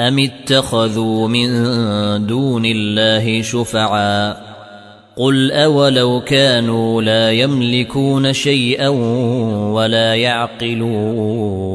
أم اتخذوا من دون الله شفعا قل أولو كانوا لا يملكون شيئا ولا يعقلون